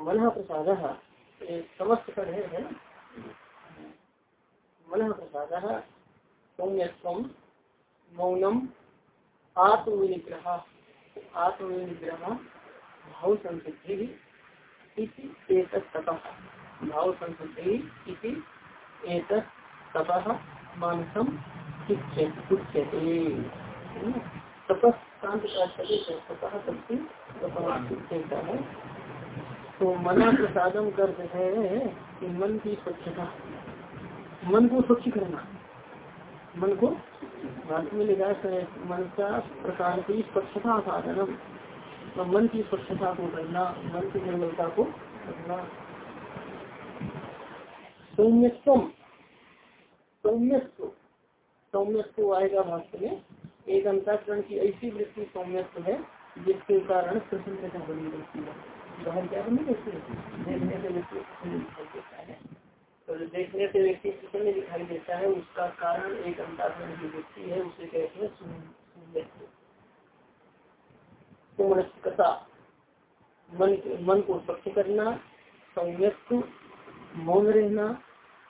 मन प्रसाद समस्त कर है। मन प्रसाद सौम्यत्व मौनम, आत्मविनिग्रह आत्मविनिग्रह भाव संसिद्धि भाव संसिद्धि तपह मानसम है तो मना प्रसादम करते है कि मन की स्वच्छता। मन को स्वच्छ करना। मन को भारत में लिखा है मन का प्रकार की स्वच्छता साधन तो मन की स्वच्छता को करना मन की निर्मलता को करना। सौम्यत्व सौम्यत्व सौम्यत्व आएगा भाष्य में। एक अंतरण की ऐसी वृत्ति सौम्यत्व है, जिसके कारण प्रसन्नता बनी रहती है। बाहर क्या बनी रहती है? देखने से व्यक्ति दिखाई देता है। तो देखने से व्यक्ति प्रसन्न दिखाई देता है, उसका कारण एक अंतरण की वृत्ति है, उसे कहते हैं सौम्यत्व। मनस्कता मन मन को स्वच्छ करना, सौम्यत्व, मौन रहना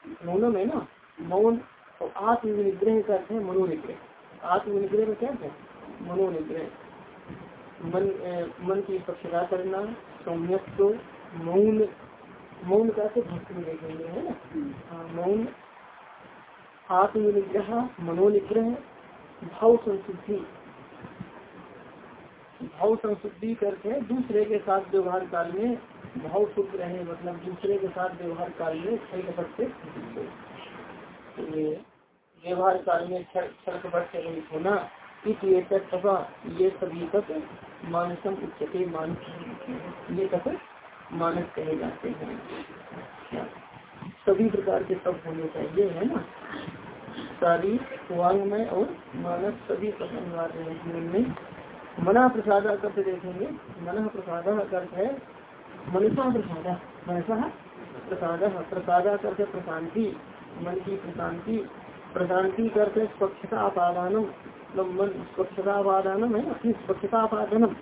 मौनम है ना मौन और आत्मनिग्रह का अर्थ है मनोनिग्रह। आत्मनिग्रह का क्या है? मनोनिग्रह। मन मन की स्वच्छता करना सौम्यत्व मौन मौन का से भक्त में देखेंगे है ना? हाँ, मौन आत्मनिग्रह मनोनिग्रह भाव संस्कृति भाव संशुद्धि करके दूसरे के साथ व्यवहार काल में भाव शुद्ध रहे मतलब दूसरे के साथ व्यवहार काल में क्षय कपट से व्यवहार काल में क्षण कपट से रहित होना ये ये सभी तक मानसम उच्चते मानस ये तक मानस कहे जाते हैं। सभी प्रकार के सब होने चाहिए, है ना? सारी वांग में और मानस सभी है। जीवन में मना प्रसाद अर्थ देखेंगे। मन प्रसाद अर्थ है मनसा प्रसाद मनसा प्रसाद। प्रसाद अर्थ प्रशांति। मन की प्रशांति। प्रशांति करते स्वच्छता अपादानम मतलब मन स्वच्छता अपादानम है, अपनी स्वच्छता अपादनम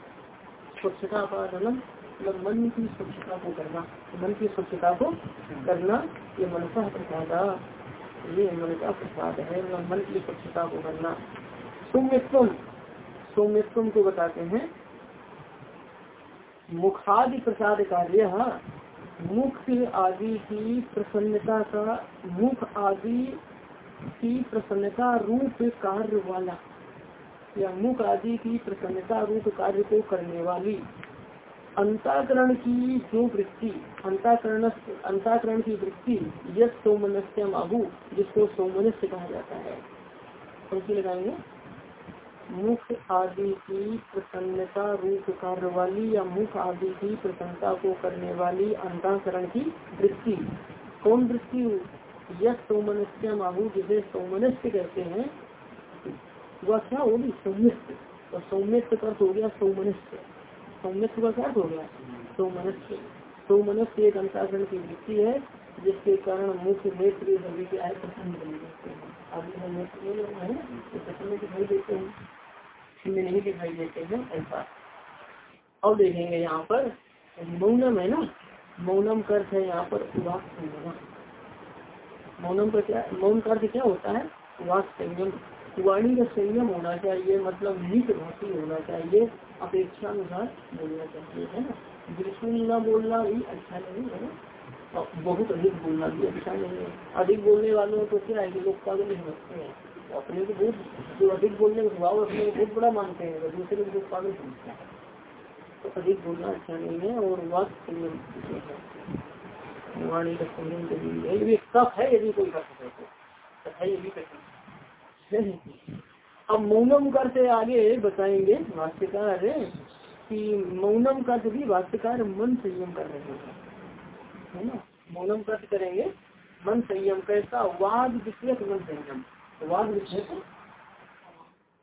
स्वच्छता अपादनम मतलब मन की स्वच्छता को करना। मन की स्वच्छता को करना, ये मनसा प्रसाद। ये मन का प्रसाद है मतलब मन की स्वच्छता को करना। सुमित्व सौम्यत्व को बताते हैं मुखादि प्रसाद कार्य मुख आदि की प्रसन्नता का, मुख आदि की प्रसन्नता रूप कार्य वाला, या मुख आदि की प्रसन्नता रूप कार्य को करने वाली। अंताकरण की जो वृत्ति, अंताकरण अंताकरण की वृत्ति यश सोमनस्य माहू जिसको सोमनस्य कहा जाता है। उनकी लगाएँगे। मुख आदि की प्रसन्नता रूप कार्य वाली या मुख आदि की प्रसन्नता को करने वाली अंताकरण की वृत्ति कौन वृत्ति यह सोमनस्य माहू जिसे सोमनस्य कहते हैं। वह क्या होगी? सौम्यत्व और सौम्यत्व का हो गया सौमनस्य। सौम्यत्व का क्या हो गया? सौमनस्य। सौमनस्य एक अंताकरण की वृत्ति है, जिसके कारण मुख, नेत्र सभी के आय प्रसन्न बने जाते हैं। अभी हम नेत्र है प्रसन्न दिखाई देते हैं। में नहीं दिखाई देते हैं, ऐसा। अब देखेंगे यहाँ पर, मौनम है ना? मौनम का अर्थ है यहाँ पर वाक संयम मौनम का क्या, मौन का क्या होता है? वाक संयम। वाणी का संयम होना चाहिए मतलब नित भाषी होना चाहिए अपेक्षा अनुसार बोलना चाहिए, है ना? बिल्कुल न बोलना भी अच्छा नहीं है ना? बहुत अधिक बोलना भी अच्छा नहीं है। अधिक बोलने वालों को क्या है कि लोग पागल नहीं समझते हैं। अपने को बहुत, जो अधिक बोलने का स्वभाव अपने बहुत बड़ा मानते हैं तो दूसरे को पागल समझते हैं। तो अधिक बोलना अच्छा नहीं है, और वाक वाणी का संयम ज़रूरी है ये तप है, यदि कोई कर सके तो। है ये भी कठिन अब मौनम कर आगे बताएँगे, भाष्यकार, कि मौनम का भी भाष्यकार मन संयम कर रहे हैं। है ना? मौनम कर्त करेंगे, मन संयम, कैसा? वाद विषय मन संयम। वाद विषय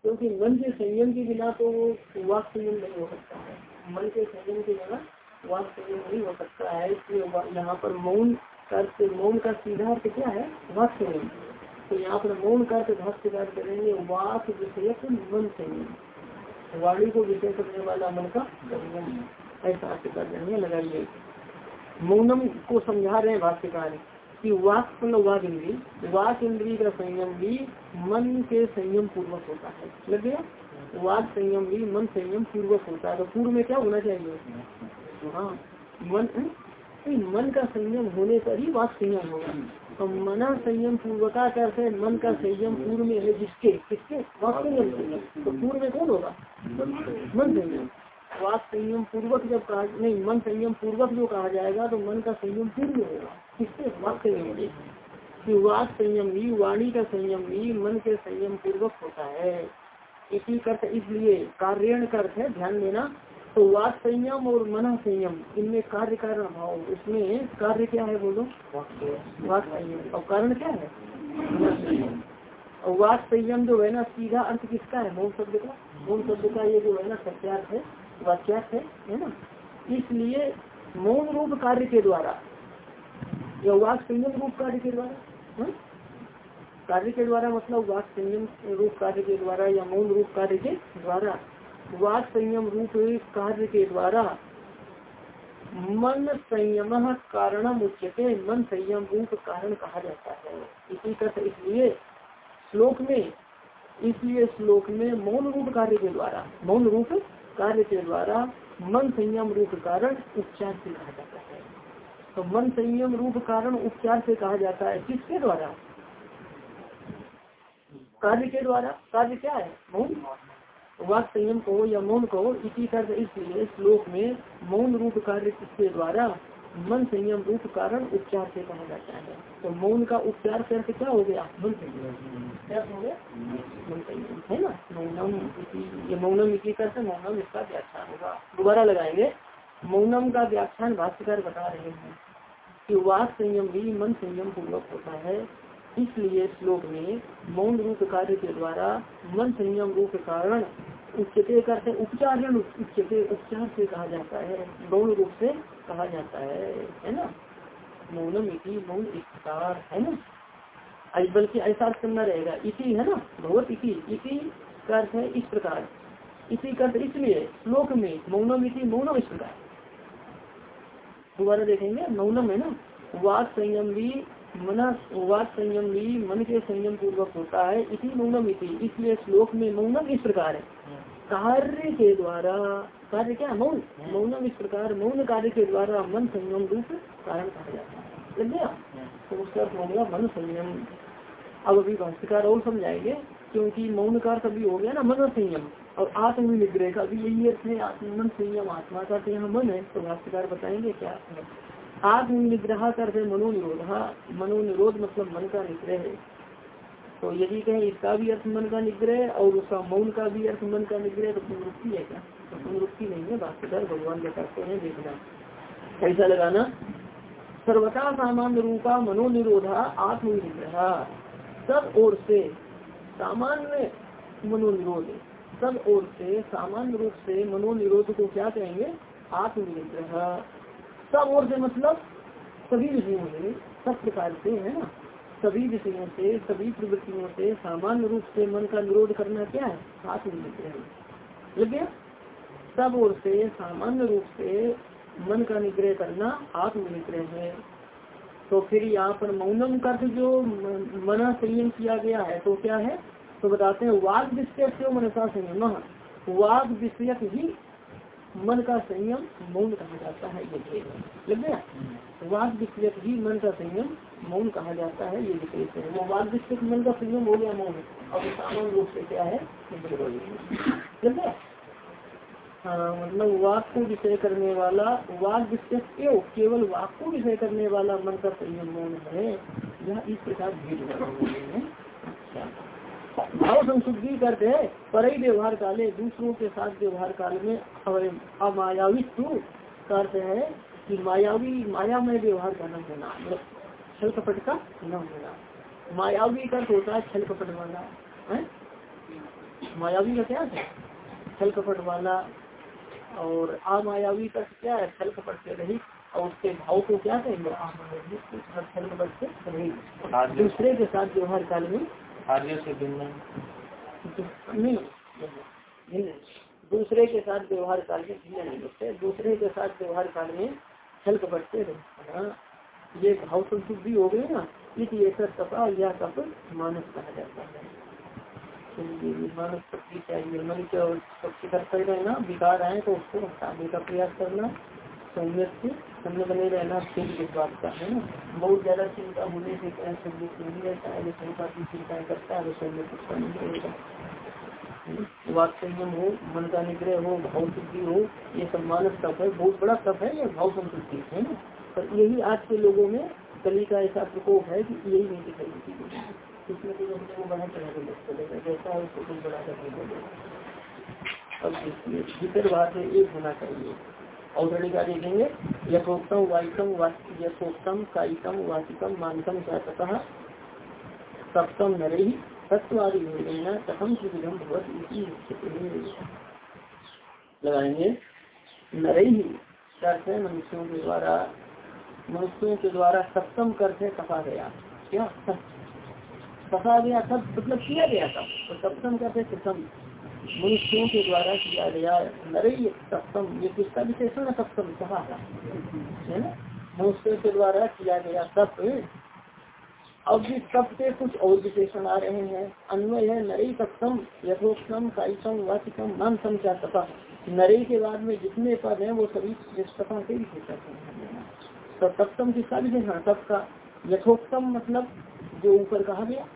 क्योंकि मन के संयम के बिना तो वो वाक संयम नहीं हो सकता है। मन के संयम के बिना वाक संयम नहीं हो सकता है। इसलिए यहाँ पर मौन कर्त मौन का सीधा अर्थ क्या है? वाक संयम। तो यहाँ पर मौन का कार्य करेंगे वाक विषय मन संयम। वाणी को विषय करने वाला मन का संयम। ऐसा अर्थ कर हैं लगाइए। मौनम को समझा रहे हैं भाष्यकार। कि वाक वाक इंद्री। वाक इंद्री का संयम भी मन के संयम पूर्वक होता है। लग गया? वाक संयम भी मन संयम पूर्वक होता है। तो पूर्व में क्या होना चाहिए? हाँ मन मन का संयम होने पर ही वाक संयम होगा। तो मना संयम पूर्वका कैसे मन का संयम पूर्व में है। जिसके, किसके? वाक संयम तो पूर्व में कौन होगा? मन संयम। वाक संयम पूर्वक जब कहा, नहीं, मन संयम पूर्वक जो कहा जाएगा तो मन का संयम पूर्व में होगा। किससे? वाक संयम कि वाक संयम भी वाणी का संयम भी मन के संयम पूर्वक होता है। इसी कर्थ इसलिए कार्य अर्थ है, ध्यान देना। तो वाक संयम और मना संयम, इनमें कार्य कारण भाव इसमें कार्य क्या है बोलो? वाक संयम। और कारण क्या है? और वाक संयम जो है ना, सीधा अर्थ किसका है? मौन शब्द का। मौन शब्द का ये जो है ना, सत्यार्थ है। वाक्यार्थ है है ना? इसलिए मौन रूप कार्य के द्वारा, या वाक संयम रूप कार्य के द्वारा कार्य के द्वारा मतलब वाक संयम रूप कार्य के द्वारा या मौन रूप कार्य के द्वारा। वाक संयम रूप कार्य के द्वारा मन संयम कारण उच्चते मन संयम रूप कारण कहा जाता है। इसी तरह इसलिए श्लोक में, इसलिए श्लोक में मौन रूप कार्य के द्वारा, मौन रूप कार्य के द्वारा मन संयम रूप कारण उपचार से कहा जाता है। तो मन संयम रूप कारण उपचार से कहा जाता है किसके द्वारा? कार्य के द्वारा। कार्य क्या है? मौन। वाक संयम कहो या मौन कहो, इसी तरह इसलिए श्लोक में मौन रूप कार्य के द्वारा? मन संयम रूप कारण उपचार से कहा जाता है। तो मौन का उपचार करके क्या हो गया? मन संयम। क्या हो गया? मन संयम है ना? मौनम ये मौनम इसी करते मौनम इसका व्याख्यान होगा दोबारा लगाएँगे मौनम का व्याख्यान भाष्यकार बता रहे हैं कि वाक संयम भी मन संयम पूर्वक होता है। इसलिए श्लोक में मौन रूप कार्य के द्वारा मन संयम रूप कारण उच्चते करते उपचार उच्चते उपचार से कहा जाता है गौण रूप से कहा जाता है है ना? मौनम मौन इस्तार है ना? बल्कि ऐसा करना रहेगा। इसी है ना? भगवत इसी इसी का अर्थ है इस प्रकार। इसी का अर्थ इसलिए श्लोक में मौनम इति मौनम इस प्रकार। दोबारा देखेंगे, मौनम है ना? वाक संयम भी मना, वाक संयम भी मन के संयम पूर्वक होता है इसी मौनम इति। इसलिए श्लोक में मौनम इस प्रकार है। कार्य के द्वारा, कार्य क्या? मौन। मौनम इस प्रकार, मौन कार्य के द्वारा मन संयम रूप कारण कहा जाता है। तो उसका मन संयम। अब अभी भाष्यकार और समझाएँगे, क्योंकि मौन कभी हो गया ना, मन संयम। और आत्म निग्रह का भी यही अर्थ है मन, संयम, आत्मा का यहाँ मन है तो भाष्यकार बताएँगे क्या आत्म निग्रह करते मनोनिरोध। मनोनिरोध मतलब मन का निग्रह है। तो यदि कहें, इसका भी अर्थ मन का निग्रह और उसका मौन का भी अर्थ मन का निग्रह तो पुनरुक्ति है क्या? तो पुनरुक्ति नहीं है, भाष्यकार भगवान करते हैं देखना ऐसा लगाना। सर्वथा सामान्य रूपा मनोनिरोधा आत्मनिग्रह सब ओर से सामान्य मनोनिरोध, सब ओर से सामान्य रूप से मनोनिरोध को क्या कहेंगे? आत्मनिग्रह। सब ओर से मतलब सभी विषयों से, सब प्रकार से, है ना? सभी विषयों से, सभी प्रवृत्तियों से सामान्य रूप से मन का निरोध करना क्या है? आत्मनिग्रह। लग सब ओर से सामान्य रूप से मन का निग्रह करना आत्मनिग्रह है। तो फिर यहाँ पर मौनम का जो मना संयम किया गया है तो क्या है? तो बताते हैं वाद विषय से मनसा संयम। वाद विषयक ही मन का संयम मौन कहा जाता है, ये लग गया? वाद विषयक ही मन का संयम मौन कहा जाता है, ये विशेष है वो वाद विषयक मन का संयम हो गया मौन। और सामान्य रूप से क्या है? लग गया? हाँ मतलब वाक को विषय करने वाला, वाक विषय केवल वाक को विषय करने वाला मन का संयम मौन है। यह इस प्रकार भेद भाव संशुद्धि करते हैं। पर व्यवहार काले, दूसरों के साथ व्यवहार काल में अमायावित्व करते हैं कि मायावी माया में व्यवहार का न होना मतलब छल कपट का न होना। मायावी का होता है छल कपट वाला, है? मायावी का क्या है? छल कपट वाला और अमायावी का क्या है? छल कपट से रही और उसके भाव को क्या कहेंगे? दूसरे के साथ व्यवहार काल में? से नहीं। दूसरे के साथ व्यवहार काल में भिन्न नहीं होते। दूसरे के साथ व्यवहार काल में छल कपटते रहे ये भाव भी हो गए ना इसलिए तपा या तप मानस कहा जाता है। मानस शक्ति चाहिए मन के शक्ति करते रहना विकार आए तो उसको हटाने का प्रयास करना संयत से सम्य बने रहना फिर विश्वास का, है ना? बहुत ज़्यादा चिंता होने से क्या संयत नहीं रहता है जो शंका की चिंताएँ करता है वो संयत उसका नहीं रहेगा वाक संयम हो, मन का निग्रह हो, भाव शुद्धि हो, ये सब मानस तप है, बहुत बड़ा तप है, ये भाव संतुष्टि, है ना? पर यही आज के लोगों में कली का ऐसा प्रकोप है कि यही नहीं दिखाई देती। तो अपने को कर जैसा है, उसको कर बोलेगा अब देखिए भीतर है एक होना चाहिए। देखेंगे? यथोक्तम यथोक्तम कायिकम वाचिकम सप्तम भूलेना कथम सुविधम भगवत लगाएँगे। नरे ही मनुष्यों के द्वारा, मनुष्यों के द्वारा सप्तम करते कहा गया। क्या? कहा गया तब मतलब किया गया था। तो सप्तम करते प्रथम मनुष्यों के द्वारा किया गया नरे सप्तम ये किसका विशेषण है सप्तम कहा था है ना? मनुष्यों के द्वारा किया गया तप। अब भी तप के कुछ और विशेषण आ रहे हैं। अन्वय है नरे सप्तम यथोक्तम काइकम वाचिकम नाम समझा तपा? नरे के बाद में जितने पद हैं, वो सभी तपा के विशेषक हैं। तो सप्तम किसका विशेषण तप का। यथोक्तम मतलब जो ऊपर कहा गया।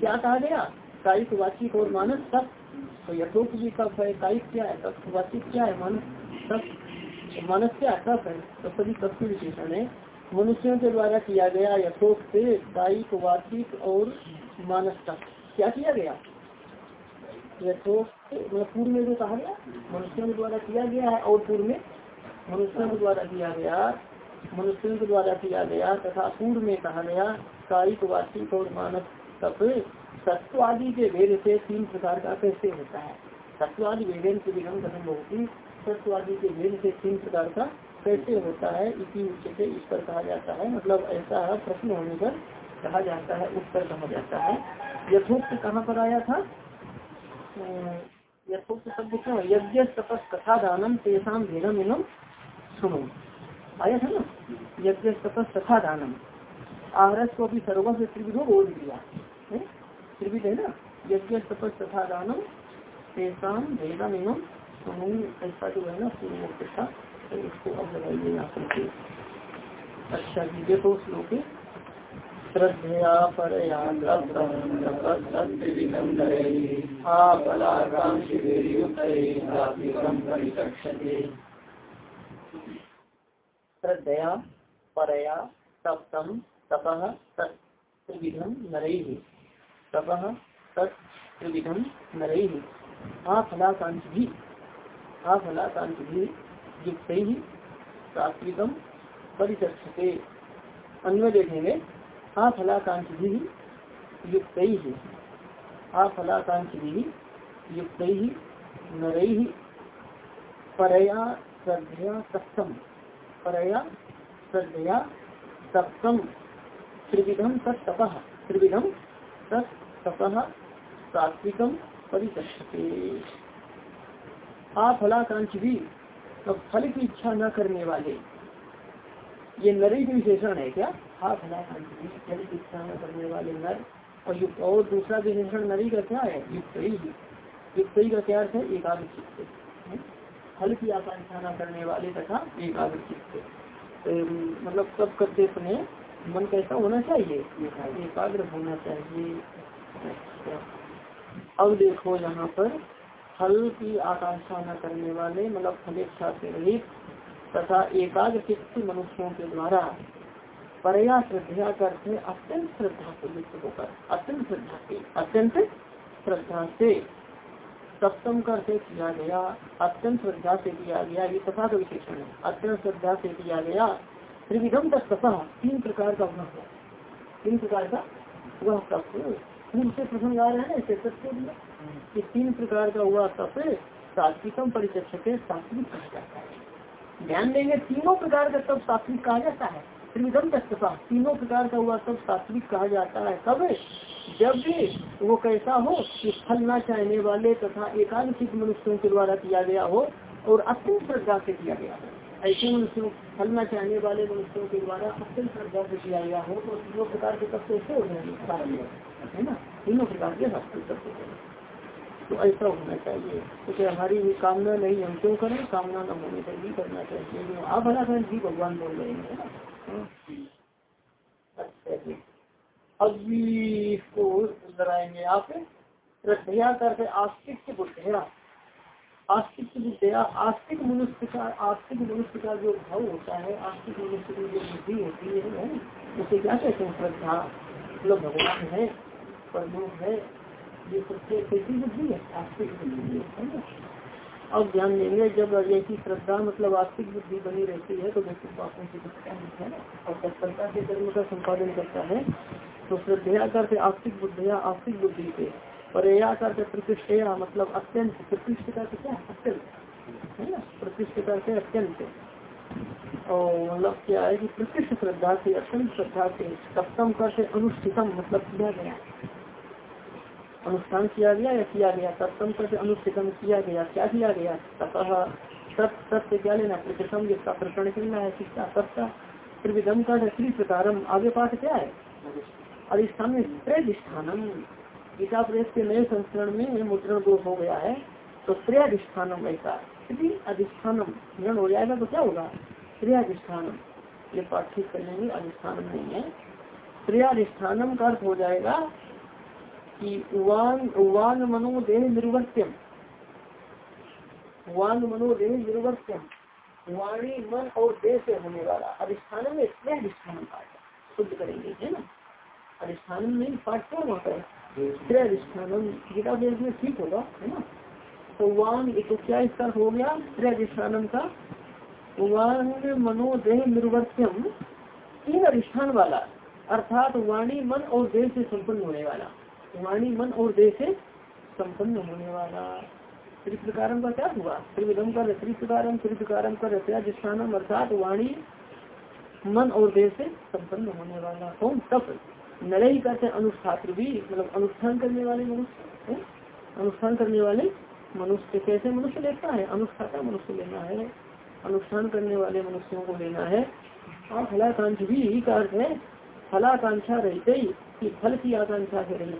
क्या कहा गया? कायिक वाचिक और मानस तप तो यथोक्त भी कफ है कायिक क्या है? तप वाचिक क्या है? मानस तप मानस क्या तप है। तो सभी तप के विशेषण है। मनुष्यों के द्वारा किया गया यथोक्त कायिक वाचिक और मानस तक। क्या किया गया? यथोक्त मतलब पूर्व में जो कहा गया, मनुष्यों के द्वारा किया गया है और पूर्व में मनुष्यों के द्वारा किया गया, मनुष्यों के द्वारा किया गया तथा पूर्व में कहा गया कायिक वाचिक और मानस तप सत्व आदि के भेद से तीन प्रकार का कैसे होता है? सत्व आदि वेदन के विघन कथम होती सत्व आदि के भेद से तीन प्रकार का कैसे होता है? इसी उच्च से इस पर कहा जाता है। मतलब ऐसा प्रश्न होने पर कहा जाता है, उत्तर कहा जाता है। यथोक्त कहाँ पर आया था? यथोक्त शब्द क्यों यज्ञ तपस कथा दानम तेसाम भेदम इनम सुनो आया था ना? यज्ञ तपस कथा दानम आहरस को भी सर्वस्व त्रिविधो बोल दिया त्रिविध यज्ञ तपस तथा दानम भेदम एवं समूह ऐसा जो है ना पूर्वोक्त था तो इसको अब लगाइए यहाँ पर अच्छा जी, देखो श्लोक। श्रद्धया परया श्रद्धया परया सप्तम तपः तत्विधम नरैः। तप तत्विधम नरई हा फलाकांक्ष भी युक्त ही सात्विकम परिचक्षते अन्य देखेंगे भी युक्त ही फलाकांक्ष भी युक्त ही नरई परया श्रद्धया सप्तम। परया श्रद्धया सप्तम। त्रिविधम तत्तप। त्रिविधम तपह सात्विकम परिचक्षते फलाकांक्ष भी तो फल की इच्छा न करने वाले। ये नरी की विशेषण है क्या? हा फलाकांक्ष भी फल की इच्छा न करने वाले नर और युक्त। और दूसरा विशेषण नरी का क्या है? युक्त ही। युक्त ही का क्या अर्थ है? एकाग्र फल की आकांक्षा न करने वाले तथा एकाग्र मतलब सब करते समय मन कैसा होना चाहिए? एकाग्र होना चाहिए। अब देखो यहाँ पर फल की आकांक्षा न करने वाले मतलब फलेच्छा से रहित तथा एकाग्र चित्त मनुष्यों के द्वारा परया श्रद्धा करते अत्यंत श्रद्धा से युक्त होकर अत्यंत श्रद्धा से अत्यंत श्रद्धा से सप्तम करते किया गया अत्यंत श्रद्धा से किया गया ये तथा का विशेषण है। अत्यंत श्रद्धा से किया गया त्रिविधम तक तीन प्रकार का वह तीन प्रकार का वह तप पूर्व से आ रहे हैं ऐसे तत्व कि तीन प्रकार का हुआ तप सात्विकम परिचक्षक सात्विक कहा जाता है। ध्यान देंगे, तीनों प्रकार का तब सात्विक कहा जाता है। त्रिविधम तत्वता तीनों प्रकार का हुआ तब सात्विक कहा जाता है। कब जब भी वो कैसा हो कि फल न चाहने वाले तथा एकांशिक मनुष्यों के द्वारा किया गया हो और अत्यंत श्रद्धा से किया गया हो। ऐसे मनुष्यों फल न चाहने वाले मनुष्यों के द्वारा अत्यंत श्रद्धा से किया गया हो तो तीनों प्रकार के तत्व ऐसे हो जाएँगे है ना? तीनों प्रकार के सात्विक तत्व तो ऐसा होना चाहिए। क्योंकि हमारी भी कामना नहीं, हम क्यों करें? कामना न होने पर भी करना चाहिए। आप भला करें, जी भगवान बोल रहे हैं अच्छा जी। अब भी इसको लगाएँगे आप श्रद्धया करके आस्तिक बुद्धया आस्तिक बुद्धया आस्तिक मनुष्य का, आस्तिक मनुष्य का जो भाव होता है, आस्तिक मनुष्य की जो बुद्धि होती है उसे क्या कहते हैं? श्रद्धा। मतलब भगवान है प्रमुख है, ये प्रत्येक कैसी बुद्धि है, आस्तिक बुद्धि है अब ध्यान देंगे, जब ऐसी श्रद्धा मतलब आस्तिक बुद्धि बनी रहती है तो व्यक्ति पापों से बचता है और तत्परता के कर्म का संपादन करता है तो श्रद्धा करते आस्तिक बुद्धिया आस्तिक बुद्धि से और या करते प्रतिष्ठया मतलब अत्यंत प्रतिष्ठिता से क्या? अत्यंत। है ना? प्रतिष्ठिता से अत्यंत। और मतलब क्या है कि प्रतिष्ठ श्रद्धा से, अत्यंत श्रद्धा से सप्तम करते अनुष्ठितम मतलब किया गया। अनुष्ठान किया गया या किया गया? सप्तम से अनुष्ठितम किया गया। क्या किया गया? तपह सत्य क्या लेना? प्रतिशम जिसका प्रकरण करना है किसका सत्य। त्रिविधम का त्रि प्रकारम। आगे पाठ क्या है? अधिष्ठान। में त्रिधिष्ठानम। गीता प्रेस के नए संस्करण में मुद्रण दोष हो गया है तो त्रियाधिष्ठानम ऐसा यदि अधिष्ठानम मुद्रण हो जाएगा तो क्या होगा? त्रियाधिष्ठानम ये पाठ ठीक कर अधिष्ठानम नहीं है। त्रियाधिष्ठानम का अर्थ हो जाएगा कि वान वान मनोदेह निर्वर्त्यम। वान मनोदेह निर्वर्त्यम। वाणी मन और देह से होने वाला। अधिष्ठान में स्नेह अधिष्ठान पाठ शुद्ध करेंगे, है ना? अधिष्ठान में पाठ क्यों वहाँ पर अधिष्ठान, गीता देश में ठीक होगा, है ना? तो वान तो क्या इसका हो गया? अधिष्ठान का? वान मनोदेह निर्वर्त्यम, तीन अधिष्ठान वाला, अर्थात वाणी, मन और देह से संपन्न होने वाला। वाणी, मन और देह से संपन्न होने वाला। त्रिप्रकारम का क्या हुआ? त्रिविधम का त्रिप्रकारम त्रिप्रकारम का रत्याधिष्ठानम अर्थात वाणी, मन और देह से संपन्न होने वाला। कौन? तप। नरई कहते अनुष्ठात्र भी मतलब अनुष्ठान करने वाले मनुष्य अनुष्ठान करने वाले मनुष्य कैसे मनुष्य लेता है? अनुष्ठाता मनुष्य लेना है। अनुष्ठान करने वाले मनुष्यों को लेना है। और फलाकांक्ष भी का अर्थ है। फलाकांक्षा रहते ही फल की आकांक्षा से रही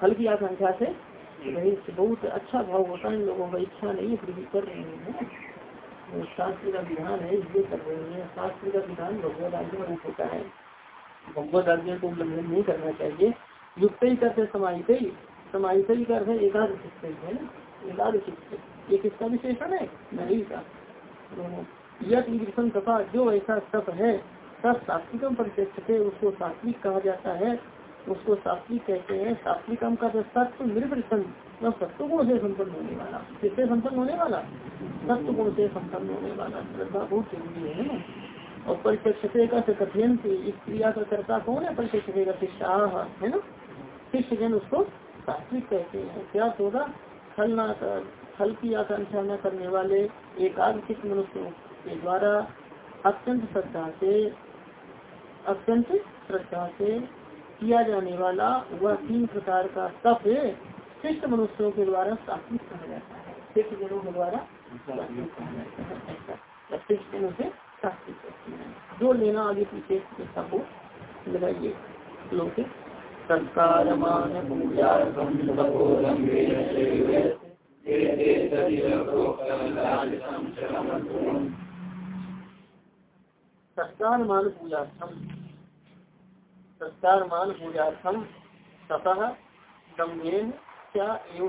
फल की आकांक्षा से रहित। बहुत अच्छा भाव होता है इन लोगों का, इच्छा नहीं है, फिर भी कर रहे हैं। शास्त्र का विधान है, इसलिए कर रहे हैं। शास्त्र का विधान भगवत आज्ञा रूप होता है। भगवत आज्ञा को उल्लंघन नहीं करना चाहिए। युक्त ही करते, समाहित ही समाहित ही करते एकाध है ना? एकाध ये किसका विशेषण है? नहीं का। यह तपा जो ऐसा तप है सब सात्विकम थे उसको सात्विक कहा जाता है। उसको सात्विक कहते हैं सात्विक का सत्व मतलब सत्व गुण से संपन्न होने वाला। किससे संपन्न होने वाला? सत्व गुण से संपन्न होने वाला। श्रद्धा बहुत ज़रूरी है ना? और परिचक्षते का कथन इस क्रिया का कर्ता कौन है? परिचक्षते का शिष्या है ना? शिष्य जन उसको सात्विक कहते हैं। क्या होगा? फल न फल की आकांक्षा न करने वाले एकाग्रचित मनुष्यों के द्वारा अत्यंत श्रद्धा से, अत्यंत श्रद्धा से किया जाने वाला वह तीन प्रकार का तप शिष्ट मनुष्यों के द्वारा सात्विक कहा जाता है। शिष्ट जनों के द्वारा शिष्ट जनों से जो लेना आगे पीछे को लगाइए। लोग संस्कार मान संस्कार मान पूजा संस्कार मान पूजार्थम ततः दम्भेन क्या एव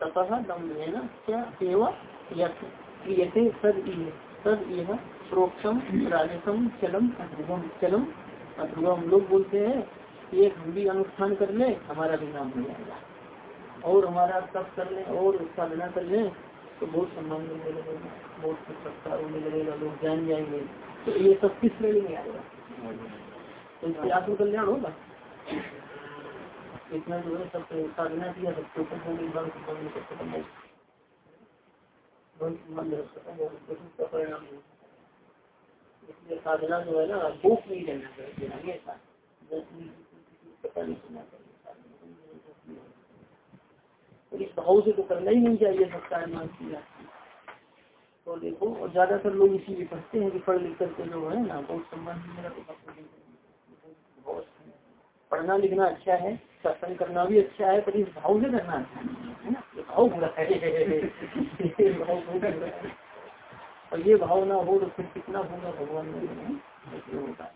ततः दम्भेन क्या एव क्रियते सद इह। सद यह प्रोक्षम राजसम चलम, अध्रुवम। चलम, अध्रुवम। लोग बोलते हैं एक हम भी अनुष्ठान कर ले, हमारा भी नाम हो जाएगा। और हमारा तप कर ले, और साधना कर ले तो बहुत सम्मान मिलने लगेगा, बहुत सत्कार होने लगेगा, लोग जान जाएँगे। तो ये सब किस श्रेणी में आएगा तो इससे आत्मकल्याण होगा? इतना जो है सब साधना किया सबको परिणाम इसलिए साधना जो है ना, भूख नहीं रहना चाहिए नहीं भाव से तो करना ही नहीं चाहिए सत्कार मान किया तो देखो, और ज़्यादातर लोग इसीलिए पढ़ते हैं कि पढ़ लिख करके जो है ना, बहुत संबंध मेरा तो पढ़ना लिखना अच्छा है, सत्संग करना भी अच्छा है, पर इस भाव से करना अच्छा है ना? भाव बुरा है। भाव बुरा है। और ये भाव ना हो तो फिर कितना होगा भगवान में? होगा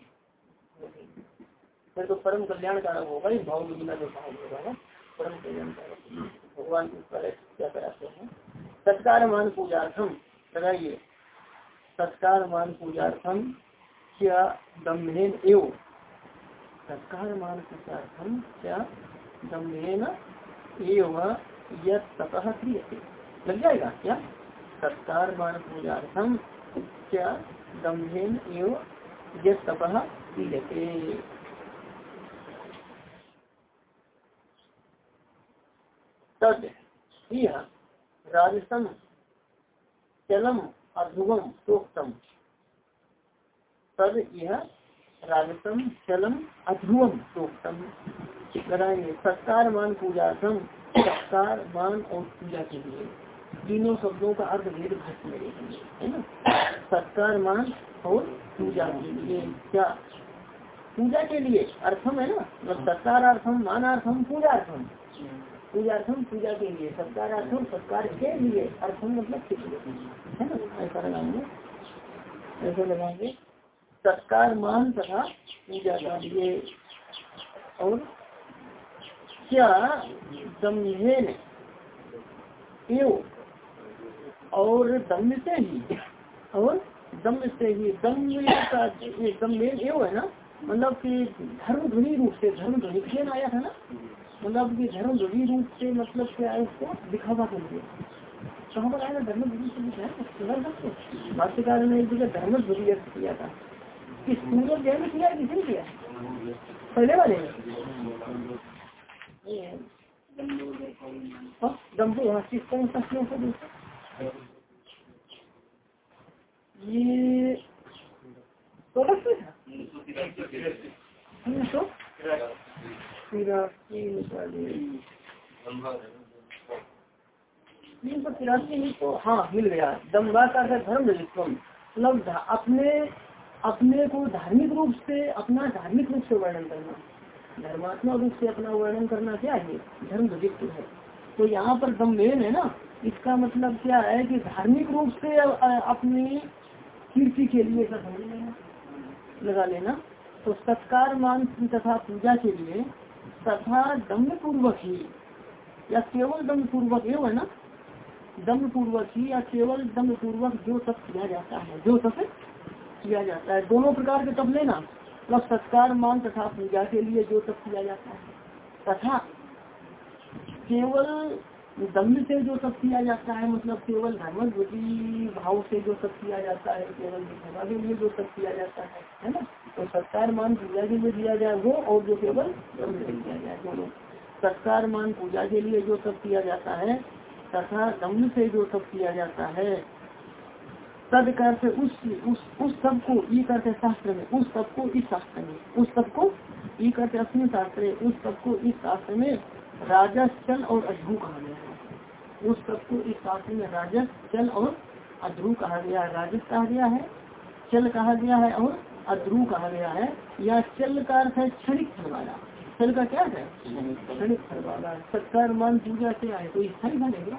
फिर तो परम कल्याण कारक होगा, इस भाव के बिना जो भाव होगा परम कल्याण कारक भगवान क्या कराते हैं? सत्कार मान पूजार्थम, लगाइए। सत्कार मान पूजार्थम क्या दम्भेन एवं? सत्कार मान पूजार्थम क्या दम्भेन एवं यह तपह क्रिय लग जाएगा क्या? सत्कार मान पूजार्थम क्या दम्भेन एवं यह तपह तद राजसम चलम प्रोक्तम तद यह राजसम चलम प्रोक्तम लगाएँगे सत्कार मान पूजार्थम सत्कार मान और पूजा के लिए। तीनों शब्दों का अर्थ भेद भक्त में है ना? सत्कार, मान और पूजा। के लिए क्या? पूजा के लिए अर्थम है ना? सत्कार अर्थम मानार्थम, पूजार्थम। पूजार्थम, पूजा के लिए। सत्कारार्थम, सत्कार के लिए अर्थम मतलब है ना? ऐसा लगाएँगे। ऐसा लगाएँगे। सत्कार, मान तथा पूजा का लिए। और क्या? दम्भेन एव और दम से ही और दम से ही दम का दम्भेन एव है ना मतलब कि धर्म ध्वनि रूप से धर्म ध्वनि आया था ना मतलब की धर्म ध्वनि रूप से मतलब क्या है उसको दिखावा कर दिया कहाँ पर धर्म ध्वनि से भाष्यकार ने एक जगह धर्म ध्वनि किया था में किया किया पहले वाले दम्भु हाँ किस कौन से ये सोलह से तो तीन तिरासी ही तो हाँ मिल गया। दमगा का धर्म मतलब अपने अपने को धार्मिक रूप से, अपना धार्मिक रूप से वर्णन करना। धर्मात्मा रूप से अपना वर्णन करना क्या है? धर्म है। तो यहाँ पर दमवेन है ना। इसका मतलब क्या है कि धार्मिक रूप से अपनी कीर्ति के लिए लगा लेना। तो सत्कार, मान तथा पूजा के लिए तथा दम्भ पूर्वक ही, या केवल दम्भ पूर्वक एवं है ना? दम्भ पूर्वक ही या केवल दम्भ पूर्वक जो तप किया जाता है, जो तप किया जाता है, दोनों प्रकार के तप लेना। मतलब सत्कार, मान तथा पूजा के लिए जो तप किया जाता है। तथा केवल दम्भ से जो सब किया जाता है मतलब केवल धर्म भाव से जो सब किया जाता है, केवल दिखावा के लिए जो सब किया जाता है है ना? तो सत्कार मान पूजा के लिए दिया जाए वो, और जो केवल दिया जाए दोनों। सत्कार मान पूजा के लिए जो सब किया जाता है, तथा दम्भ से जो सब किया जाता है, तद करते उस उस उस ई करते शास्त्र में, उस सबको इस शास्त्र में, उस सबको ई करते अपने शास्त्र उस सबको इस शास्त्र में राजस चल और अध्रु कहा गया है। उस सबको इस शास्त्र में राजस चल और अध्रु कहा गया है। राजस कहा गया है, चल कहा गया है और अध्रु कहा गया है। या चल का अर्थ है क्षणिक वाला चल का क्या है? क्षणिक वाला सत्कार, मान, पूजा से आए। तो स्थायी बनेगा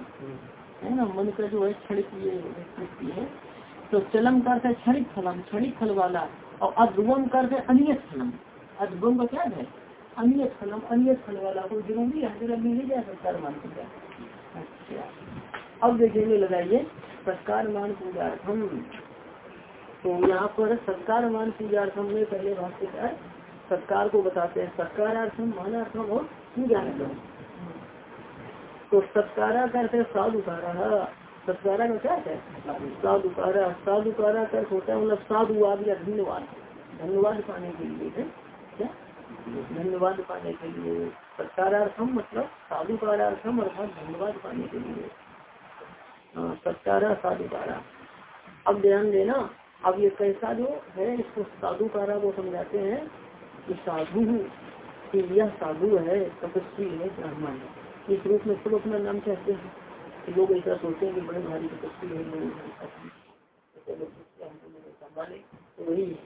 है ना? मन का जो है क्षणिक ये है। तो चलम का अर्थ है क्षणिक फलम, क्षणिक फल वाला और अध्रुवम का अर्थ है अनियत फलम। अध्रुवम का क्या है? अन्य फलम अन्य फल वाला कोई ज़रूरी है जरा मिल जाए सत्कार मान पूजा अच्छा। अब देखेंगे लगाइए। सत्कार मान पूजार्थम। तो यहाँ पर सत्कार मान पूजार्थम में पहले भाष्यकार सत्कार को बताते हैं। सत्कारार्थम मानार्थम और पूजार्थम। तो सत्कारा करते साधुकारा। सत्कारा का क्या है? साधुकारा। साधुकारा कर होता है मतलब साधुवाद या धन्यवाद। धन्यवाद पाने के लिए। है धन्यवाद पाने के लिए। सत्कारार्थम मतलब साधु साधुकारार्थम अर्थात धन्यवाद पाने के लिए। सत्कारा साधुकारा अब ध्यान देना, अब ये कैसा जो है, इसको साधु कारा वो समझाते हैं कि साधु कि यह साधु है, तपस्वी है, ब्राह्मण है। इस रूप में सब अपना नाम कहते हैं। लोग ऐसा सोचते हैं कि बड़े भारी तपस्वी है तो वही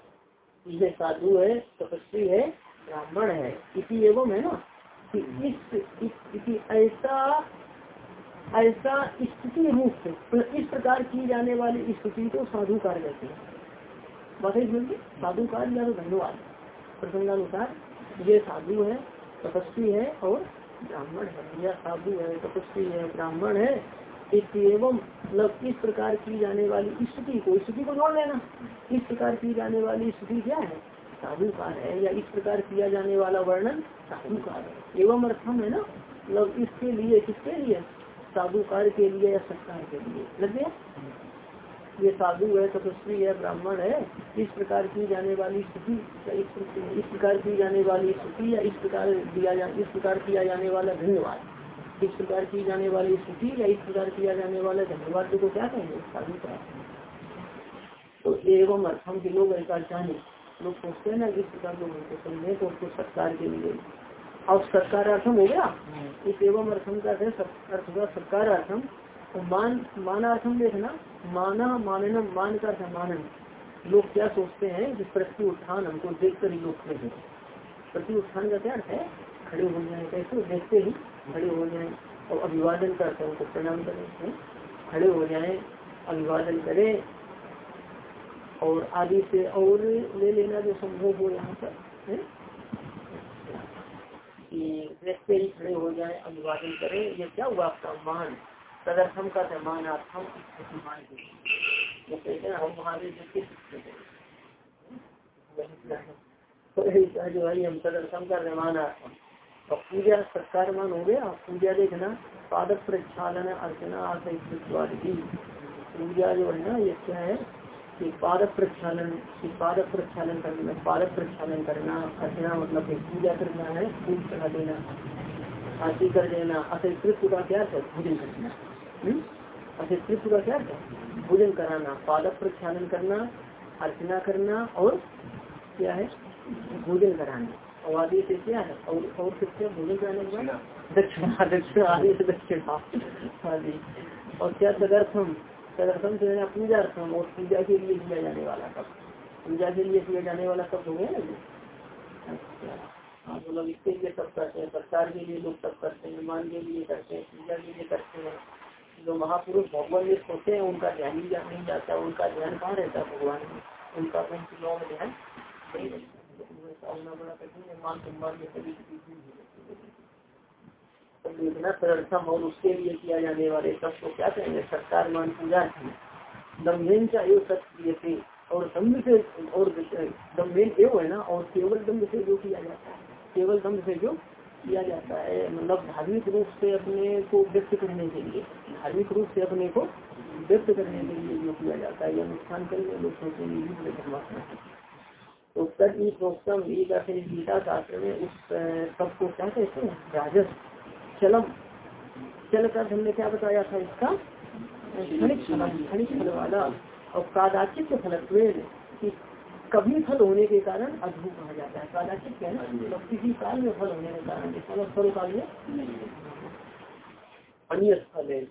यह साधु है, तपस्वी है ब्राह्मण है। इसी एवं है ना, कि इस ऐसा ऐसा स्थिति रूप तो इस प्रकार की जाने वाली स्थिति को साधुकार कहते हैं। बताइए समझिए साधुकार या तो धन्यवाद। प्रसंगानुसार, ये साधु है, तपस्वी है और ब्राह्मण है। यह साधु है, तपस्वी है, ब्राह्मण है। एवं मतलब इस प्रकार की जाने वाली स्थिति को स्थिति को जोड़ लेना। इस प्रकार की जाने वाली स्थिति क्या है? साधुकार है, या इस प्रकार किया जाने वाला वर्णन साधुकार है। एवं अर्थम है ना मतलब इसके लिए, किसके लिए? साधुकार के लिए या सत्कार के लिए। लग गया? ये साधु है, तपस्वी है, ब्राह्मण है, इस प्रकार की जाने वाली स्थिति इस प्रकार की जाने वाली स्थिति, या इस प्रकार दिया जा, इस प्रकार किया जाने वाला धन्यवाद। इस प्रकार की जाने वाली स्थिति, या इस प्रकार किया जाने वाला धन्यवाद को क्या कहेंगे? साधु का तो एवं अर्थम के लोग ऐसा जाने लोग सोचते हैं ना इस प्रकार लोग उनको समझे तो उसको सत्कार के लिए। और सत्कारार्थम हो गया इस एवं अर्थम का अर्थ हुआ सत्कारार्थम। तो मान मानार्थम देखना माना माननम मान का अर्थ मानन। लोग क्या सोचते हैं कि प्रति उत्थान हमको देख कर ही लोग खड़े हैं। प्रति उत्थान का क्या अर्थ है? खड़े हो जाए। कैसे? देखते ही खड़े हो जाए और अभिवादन करते हैं उनको प्रणाम करें खड़े हो जाए अभिवादन करें और आदि से और ले लेना जो संभव हो यहाँ पर, है? खड़े हो जाए, अभिवादन करें, ये क्या हुआ आपका मान? तदर्थम का मान ये कहते हैं हम हमारे तो जो है, हम तदर्थम का मानार्थम और पूजा सत्कार मान हो गया, पूजा देखना पादक प्रक्षालन अर्चना आदि पूजा जो है ना, ये क्या है? कि पादक प्रक्षालन पादक प्रक्षालन करना पादक प्रक्षालन करना अर्चना मतलब पूजा करना है फूल चढ़ा देना आरती कर देना अतिकृत्व का क्या है? भोजन करना। हम्म? अतिकृत्व का क्या है? भोजन कराना पादक प्रक्षालन करना अर्चना करना और क्या है? भोजन कराना। और आदि से क्या है? और और फिर क्या? भोजन कराने के बाद दक्षिणा। दक्षिणा आदि से दक्षिणा। आदि। और क्या तदर्थम तदर्थम से लेना पूजा अर्थम और पूजा के लिए किया जाने वाला कब? पूजा के लिए किया जाने वाला कब हो गया ना? अच्छा हाँ मतलब इसके लिए सब करते हैं, सरकार के लिए लोग सब करते हैं मान के लिए करते हैं, पूजा के लिए करते हैं। जो महापुरुष भगवान ये सोते हैं, उनका ध्यान ही नहीं जाता, उनका ध्यान कहाँ रहता है भगवान में? उनका पंचलों में ध्यान सही रहता। बड़ा कठिन है मान सम्मान में सभी देखना सरर्थम और उसके लिए किया जाने वाले सबको क्या कहेंगे? सत्कार, मान, पूजा दम्भेन चाहिए सत्य थे और दम्भ से, और दम्भेन एवं है ना, और केवल दम्भ से जो किया जाता है। केवल दम्भ से जो किया जाता है मतलब धार्मिक रूप से अपने को व्यक्त करने के लिए। धार्मिक रूप से अपने को व्यक्त करने के लिए जो किया जाता है, ये अनुष्ठान करेंगे लोग सोचेंगे धर्मात्मा तो तद प्रोक्तम गीता शास्त्र में, उस सबको क्या कहते हैं? राजस्व चलम चल का हमने क्या बताया था इसका? फल फल वाला और कादाचित फलत्व कि कभी फल होने के कारण अद्भुत कहा जाता है। कादाचित क्या है? मतलब किसी काल में फल होने के कारण मतलब फल काल में अनियत फल है।